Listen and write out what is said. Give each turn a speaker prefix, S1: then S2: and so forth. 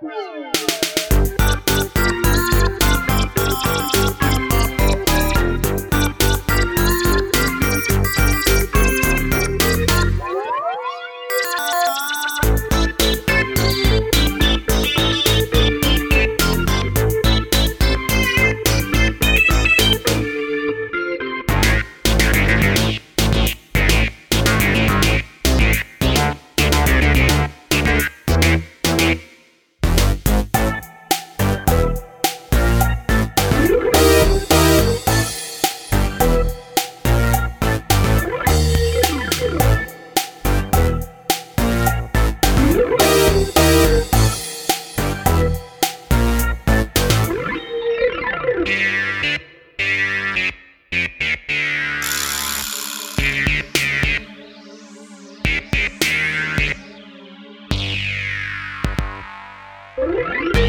S1: Thank you.